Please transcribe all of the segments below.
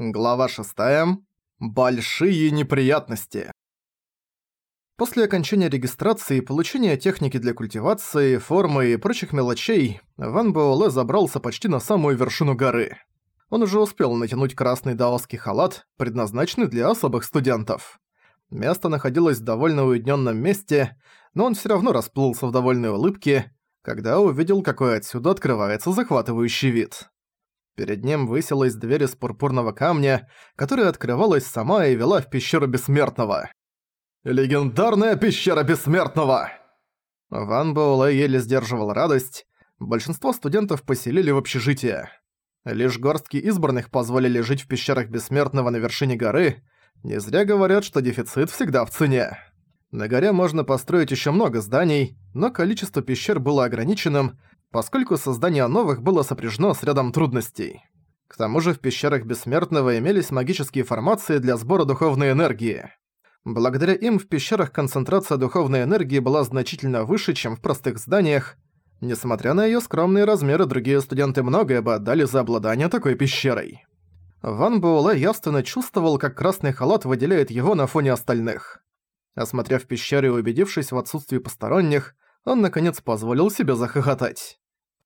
Глава 6. Большие неприятности. После окончания регистрации и получения техники для культивации, формы и прочих мелочей, Ван Буэлэ забрался почти на самую вершину горы. Он уже успел натянуть красный даосский халат, предназначенный для особых студентов. Место находилось в довольно уединенном месте, но он все равно расплылся в довольной улыбке, когда увидел, какой отсюда открывается захватывающий вид. Перед ним высилась дверь из пурпурного камня, которая открывалась сама и вела в пещеру Бессмертного. «Легендарная пещера Бессмертного!» Ван Боулэ еле сдерживал радость. Большинство студентов поселили в общежитие. Лишь горстки избранных позволили жить в пещерах Бессмертного на вершине горы. Не зря говорят, что дефицит всегда в цене. На горе можно построить еще много зданий, но количество пещер было ограниченным, поскольку создание новых было сопряжено с рядом трудностей. К тому же в пещерах Бессмертного имелись магические формации для сбора духовной энергии. Благодаря им в пещерах концентрация духовной энергии была значительно выше, чем в простых зданиях. Несмотря на её скромные размеры, другие студенты многое бы отдали за обладание такой пещерой. Ван Буэлэ явственно чувствовал, как красный халат выделяет его на фоне остальных. Осмотрев пещеры и убедившись в отсутствии посторонних, он наконец позволил себе захохотать.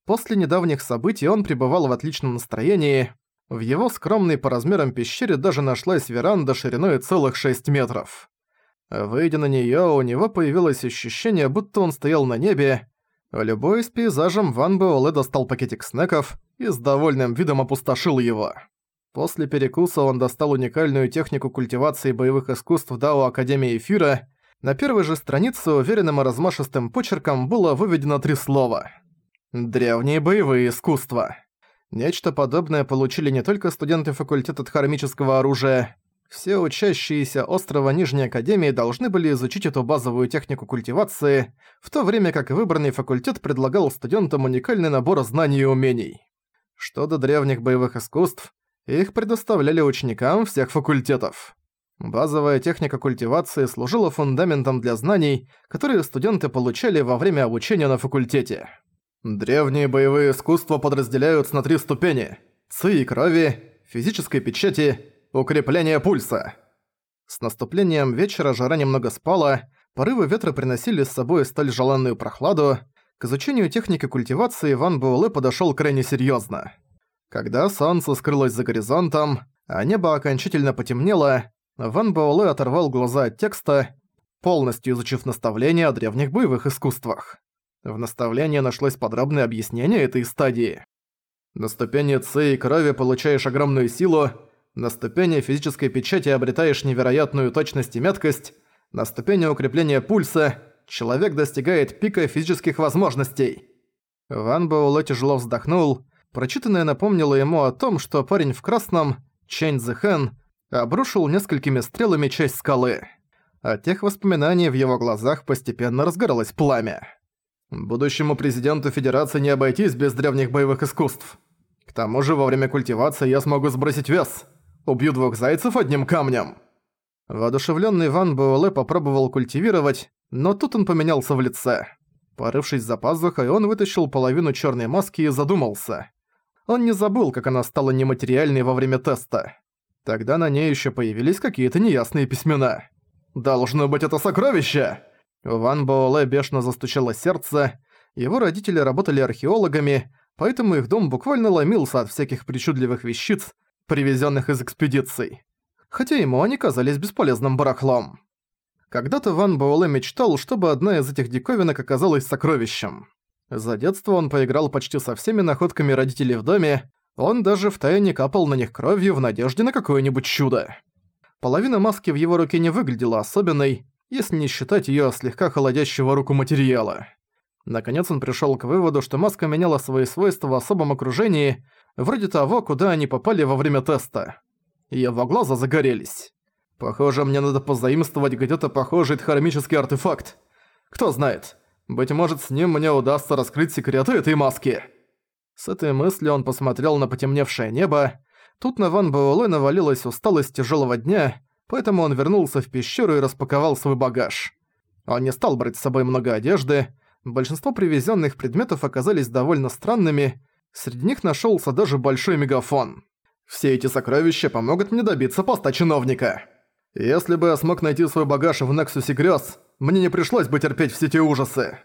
После недавних событий он пребывал в отличном настроении. В его скромной по размерам пещере даже нашлась веранда шириной целых 6 метров. Выйдя на неё, у него появилось ощущение, будто он стоял на небе. Любой с пейзажем Ван Буэлэ достал пакетик снеков и с довольным видом опустошил его. После перекуса он достал уникальную технику культивации боевых искусств Дао Академии Эфира на первой же странице уверенным и размашистым почерком было выведено три слова. «Древние боевые искусства». Нечто подобное получили не только студенты факультета тхармического оружия. Все учащиеся острова Нижней Академии должны были изучить эту базовую технику культивации, в то время как выбранный факультет предлагал студентам уникальный набор знаний и умений. Что до древних боевых искусств, их предоставляли ученикам всех факультетов. Базовая техника культивации служила фундаментом для знаний, которые студенты получали во время обучения на факультете. Древние боевые искусства подразделяются на три ступени – ци и крови, физической печати, укрепления пульса. С наступлением вечера жара немного спала, порывы ветра приносили с собой столь желанную прохладу. К изучению техники культивации Ван Буэлэ подошёл крайне серьёзно. Когда солнце скрылось за горизонтом, а небо окончательно потемнело, Ван Боулэ оторвал глаза от текста, полностью изучив наставление о древних боевых искусствах. В наставлении нашлось подробное объяснение этой стадии. На ступени Ци и крови получаешь огромную силу, на ступени физической печати обретаешь невероятную точность и меткость, на ступени укрепления пульса человек достигает пика физических возможностей. Ван Боулэ тяжело вздохнул, прочитанное напомнило ему о том, что парень в красном, Чэнь Зэхэн, обрушил несколькими стрелами часть скалы. От тех воспоминаний в его глазах постепенно разгоралось пламя. Будущему президенту Федерации не обойтись без древних боевых искусств. К тому же во время культивации я смогу сбросить вес. Убью двух зайцев одним камнем. Воодушевленный Ван Буэлэ попробовал культивировать, но тут он поменялся в лице. Порывшись за пазухой, он вытащил половину черной маски и задумался. Он не забыл, как она стала нематериальной во время теста. Тогда на ней еще появились какие-то неясные письмена. «Должно быть это сокровище!» Ван Боуле бешено застучало сердце. Его родители работали археологами, поэтому их дом буквально ломился от всяких причудливых вещиц, привезенных из экспедиций. Хотя ему они казались бесполезным барахлом. Когда-то Ван Боуле мечтал, чтобы одна из этих диковинок оказалась сокровищем. За детство он поиграл почти со всеми находками родителей в доме, он даже втайне капал на них кровью в надежде на какое-нибудь чудо. Половина маски в его руке не выглядела особенной, если не считать её слегка холодящего руку материала. Наконец он пришёл к выводу, что маска меняла свои свойства в особом окружении, вроде того, куда они попали во время теста. Его глаза загорелись. Похоже, мне надо позаимствовать где-то похожий дхармический артефакт. Кто знает, быть может, с ним мне удастся раскрыть секреты этой маски. С этой мыслью он посмотрел на потемневшее небо. Тут на Ван Буэлэ навалилась усталость тяжелого дня, поэтому он вернулся в пещеру и распаковал свой багаж. Он не стал брать с собой много одежды. Большинство привезенных предметов оказались довольно странными. Среди них нашелся даже большой мегафон. «Все эти сокровища помогут мне добиться поста чиновника. Если бы я смог найти свой багаж в Нексусе грез, мне не пришлось бы терпеть все эти ужасы».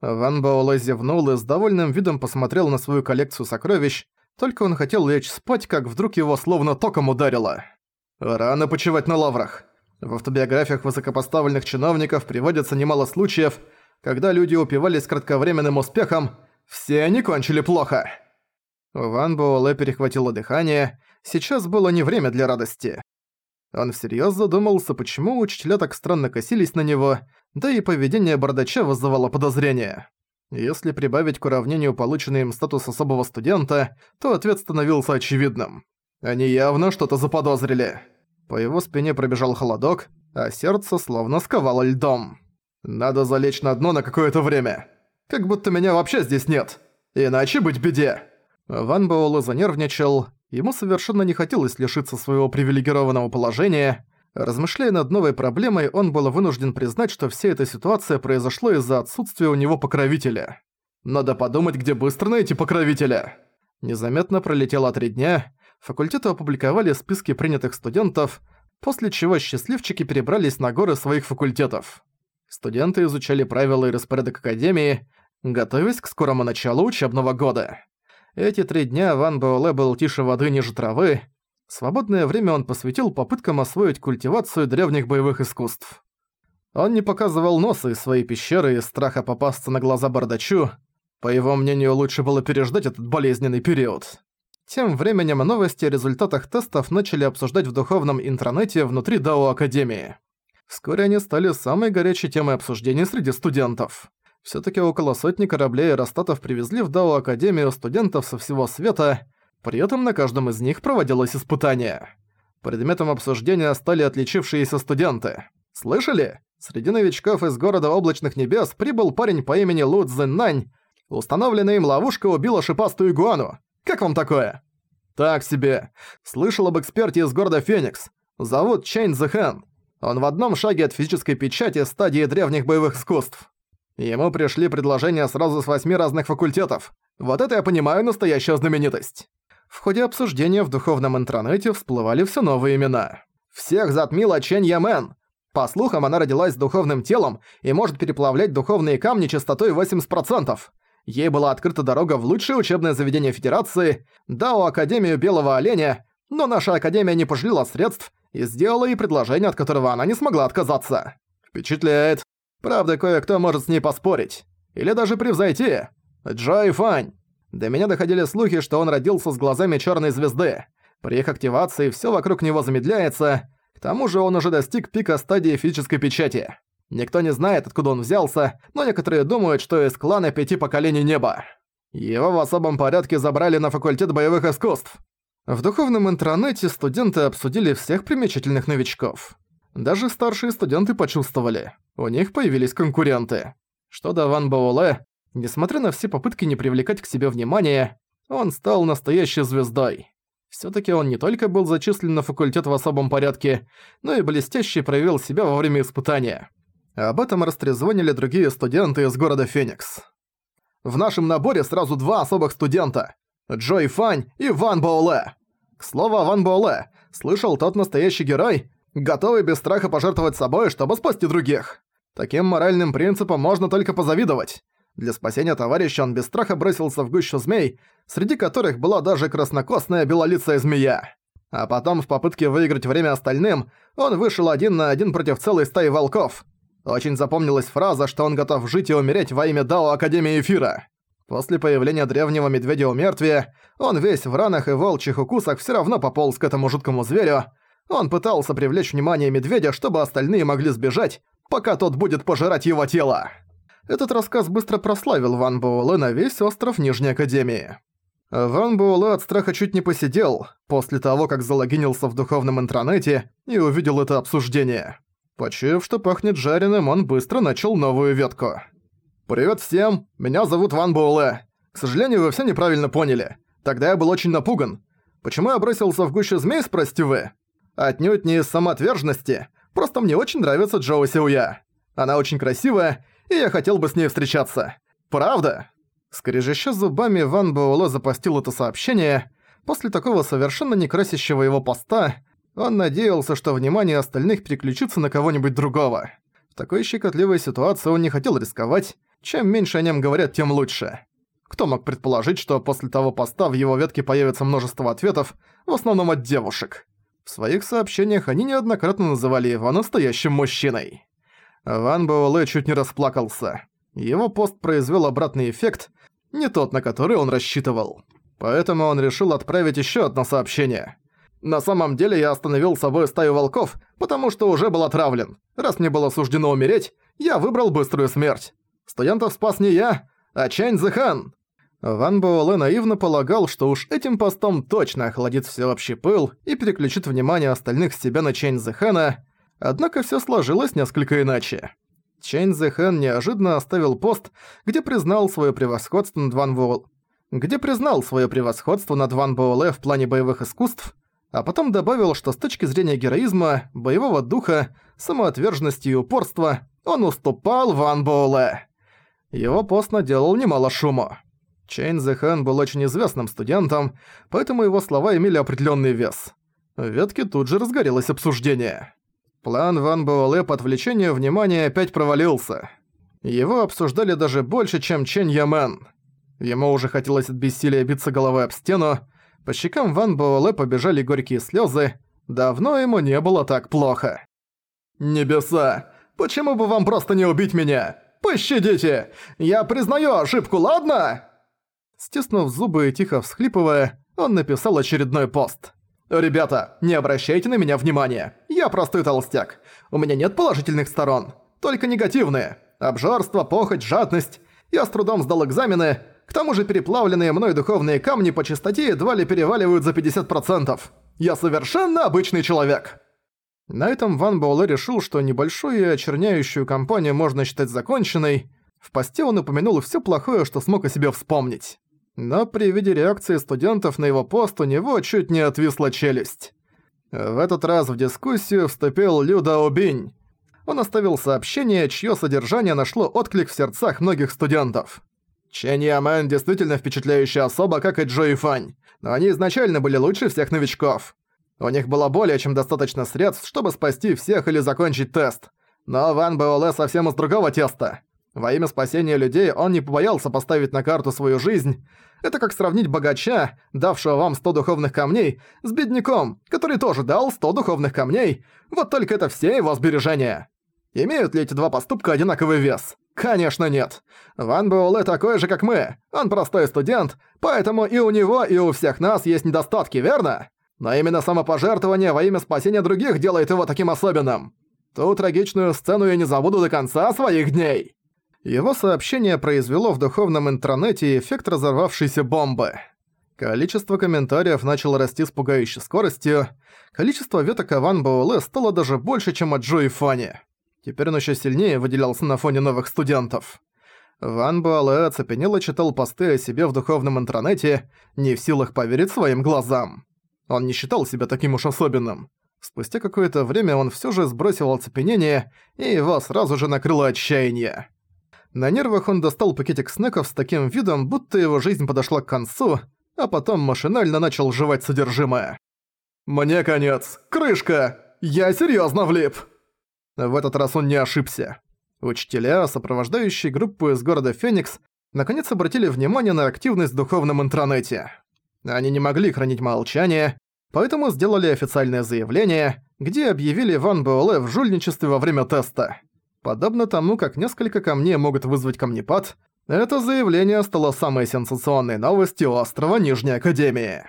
Ван Баолэ зевнул и с довольным видом посмотрел на свою коллекцию сокровищ, только он хотел лечь спать, как вдруг его словно током ударило. Рано почивать на лаврах. В автобиографиях высокопоставленных чиновников приводится немало случаев, когда люди упивались кратковременным успехом, все они кончили плохо. Ван Буэлэ перехватило дыхание, сейчас было не время для радости. Он всерьёз задумался, почему учителя так странно косились на него, да и поведение бардача вызывало подозрения. Если прибавить к уравнению полученный им статус особого студента, то ответ становился очевидным. Они явно что-то заподозрили. По его спине пробежал холодок, а сердце словно сковало льдом. «Надо залечь на дно на какое-то время. Как будто меня вообще здесь нет. Иначе быть беде!» Ван Боула занервничал, Ему совершенно не хотелось лишиться своего привилегированного положения. Размышляя над новой проблемой, он был вынужден признать, что вся эта ситуация произошла из-за отсутствия у него покровителя. «Надо подумать, где быстро найти покровителя!» Незаметно пролетело три дня, факультеты опубликовали списки принятых студентов, после чего счастливчики перебрались на горы своих факультетов. Студенты изучали правила и распорядок Академии, готовясь к скорому началу учебного года. Эти три дня Ван Боуле был тише воды ниже травы. Свободное время он посвятил попыткам освоить культивацию древних боевых искусств. Он не показывал носа из своей пещеры из страха попасться на глаза бардачу. По его мнению, лучше было переждать этот болезненный период. Тем временем новости о результатах тестов начали обсуждать в духовном интернете внутри Дао Академии. Вскоре они стали самой горячей темой обсуждений среди студентов. Всё-таки около сотни кораблей и растатов привезли в Дао Академию студентов со всего света, при этом на каждом из них проводилось испытание. Предметом обсуждения стали отличившиеся студенты. Слышали? Среди новичков из города Облачных Небес прибыл парень по имени Лу Цзиннань. Установленная им ловушка убила шипастую игуану. Как вам такое? Так себе. Слышал об эксперте из города Феникс. Зовут Чэнь Зэхэн. Он в одном шаге от физической печати стадии древних боевых искусств. Ему пришли предложения сразу с восьми разных факультетов. Вот это я понимаю настоящая знаменитость. В ходе обсуждения в духовном интернете всплывали все новые имена. Всех затмила Чэнь Ямен. По слухам, она родилась с духовным телом и может переплавлять духовные камни частотой 80%. Ей была открыта дорога в лучшее учебное заведение Федерации, Дао Академию Белого Оленя, но наша Академия не пожалела средств и сделала ей предложение, от которого она не смогла отказаться. Впечатляет. Правда, кое-кто может с ней поспорить. Или даже превзойти. Джай Фань. До меня доходили слухи, что он родился с глазами черной звезды. При их активации все вокруг него замедляется. К тому же он уже достиг пика стадии физической печати. Никто не знает, откуда он взялся, но некоторые думают, что из клана пяти поколений неба. Его в особом порядке забрали на факультет боевых искусств. В духовном интернете студенты обсудили всех примечательных новичков. Даже старшие студенты почувствовали. У них появились конкуренты. Что до Ван Баоле, несмотря на все попытки не привлекать к себе внимания, он стал настоящей звездой. Все-таки он не только был зачислен на факультет в особом порядке, но и блестяще проявил себя во время испытания. Об этом растрезвонили другие студенты из города Феникс. «В нашем наборе сразу два особых студента – Джой Фань и Ван Боуле. К слову Ван Боуле, слышал, тот настоящий герой, готовый без страха пожертвовать собой, чтобы спасти других. Таким моральным принципом можно только позавидовать. Для спасения товарища он без страха бросился в гущу змей, среди которых была даже краснокосная белолицая змея. А потом, в попытке выиграть время остальным, он вышел один на один против целой стаи волков. Очень запомнилась фраза, что он готов жить и умереть во имя Дао Академии Эфира. После появления древнего медведя у мертвия, он весь в ранах и волчьих укусах все равно пополз к этому жуткому зверю, он пытался привлечь внимание медведя, чтобы остальные могли сбежать, пока тот будет пожирать его тело. Этот рассказ быстро прославил Ван Буэлэ на весь остров Нижней Академии. Ван Буэлэ от страха чуть не посидел, после того, как залогинился в духовном интернете и увидел это обсуждение. Почуяв, что пахнет жареным, он быстро начал новую ветку. «Привет всем, меня зовут Ван Буэлэ. К сожалению, вы все неправильно поняли. Тогда я был очень напуган. Почему я бросился в гущу змей, спросите вы? Отнюдь не из самоотверженности, просто мне очень нравится Джоу Сиуя. Она очень красивая, и я хотел бы с ней встречаться. Правда?» Скрежеща зубами, Ван Буоло запостил это сообщение. После такого совершенно некрасящего его поста, он надеялся, что внимание остальных переключится на кого-нибудь другого. В такой щекотливой ситуации он не хотел рисковать. Чем меньше о нем говорят, тем лучше. Кто мог предположить, что после того поста в его ветке появится множество ответов, в основном от девушек? В своих сообщениях они неоднократно называли его настоящим мужчиной. Ван Буэлэ чуть не расплакался. Его пост произвел обратный эффект, не тот, на который он рассчитывал. Поэтому он решил отправить еще одно сообщение. «На самом деле я остановил собой стаю волков, потому что уже был отравлен. Раз мне было суждено умереть, я выбрал быструю смерть. Студентов спас не я, а Чэнь Зэхан. Ван Буэлэ наивно полагал, что уж этим постом точно охладит всеобщий пыл и переключит внимание остальных с себя на Чэнь Зэхэна, однако все сложилось несколько иначе. Чэнь Зэхэн неожиданно оставил пост, где признал свое превосходство над Ван Буэлэ, где признал свое превосходство над Ван Буэлэ в плане боевых искусств, а потом добавил, что с точки зрения героизма, боевого духа, самоотверженности и упорства он уступал Ван Буэлэ. Его пост наделал немало шума. Чейн Зэхэн был очень известным студентом, поэтому его слова имели определенный вес. В ветке тут же разгорелось обсуждение. План Ван Буэлэ по отвлечению внимания опять провалился. Его обсуждали даже больше, чем Чен Ямен. Ему уже хотелось от бессилия биться головой об стену. По щекам Ван Буэлэ побежали горькие слезы. Давно ему не было так плохо. «Небеса, почему бы вам просто не убить меня? Пощадите! Я признаю ошибку, ладно?» Стиснув зубы и тихо всхлипывая, он написал очередной пост. «Ребята, не обращайте на меня внимания. Я простой толстяк. У меня нет положительных сторон. Только негативные. Обжорство, похоть, жадность. Я с трудом сдал экзамены. К тому же переплавленные мной духовные камни по частоте едва ли переваливают за 50%. Я совершенно обычный человек». На этом Ван Буэлэ решил, что небольшую очерняющую кампанию можно считать законченной. В посте он упомянул все плохое, что смог о себе вспомнить но при виде реакции студентов на его пост у него чуть не отвисла челюсть. В этот раз в дискуссию вступил Люда Убинь. Он оставил сообщение, чье содержание нашло отклик в сердцах многих студентов. Чэнь Ямен действительно впечатляющая особа, как и Джо и Фань, но они изначально были лучше всех новичков. У них было более чем достаточно средств, чтобы спасти всех или закончить тест. Но Ван Буэлэ совсем из другого теста. Во имя спасения людей он не побоялся поставить на карту свою жизнь, это как сравнить богача, давшего вам 100 духовных камней, с бедняком, который тоже дал 100 духовных камней. Вот только это все его сбережения. Имеют ли эти два поступка одинаковый вес? Конечно нет. Ван Буэлэ такой же, как мы. Он простой студент, поэтому и у него, и у всех нас есть недостатки, верно? Но именно самопожертвование во имя спасения других делает его таким особенным. Ту трагичную сцену я не забуду до конца своих дней. Его сообщение произвело в духовном интернете эффект разорвавшейся бомбы. Количество комментариев начало расти с пугающей скоростью. Количество веток Аван Бауле стало даже больше, чем от Джои и Фани. Теперь он еще сильнее выделялся на фоне новых студентов. Ван Буале оцепенело читал посты о себе в духовном интернете, не в силах поверить своим глазам. Он не считал себя таким уж особенным. Спустя какое-то время он все же сбросил оцепенение, и его сразу же накрыло отчаяние. На нервах он достал пакетик снеков с таким видом, будто его жизнь подошла к концу, а потом машинально начал жевать содержимое. «Мне конец! Крышка! Я серьёзно влип!» В этот раз он не ошибся. Учителя, сопровождающие группу из города Феникс, наконец обратили внимание на активность в духовном интернете. Они не могли хранить молчание, поэтому сделали официальное заявление, где объявили Ван Буэлэ в жульничестве во время теста. Подобно тому, как несколько камней могут вызвать камнепад, это заявление стало самой сенсационной новостью острова Нижней Академии.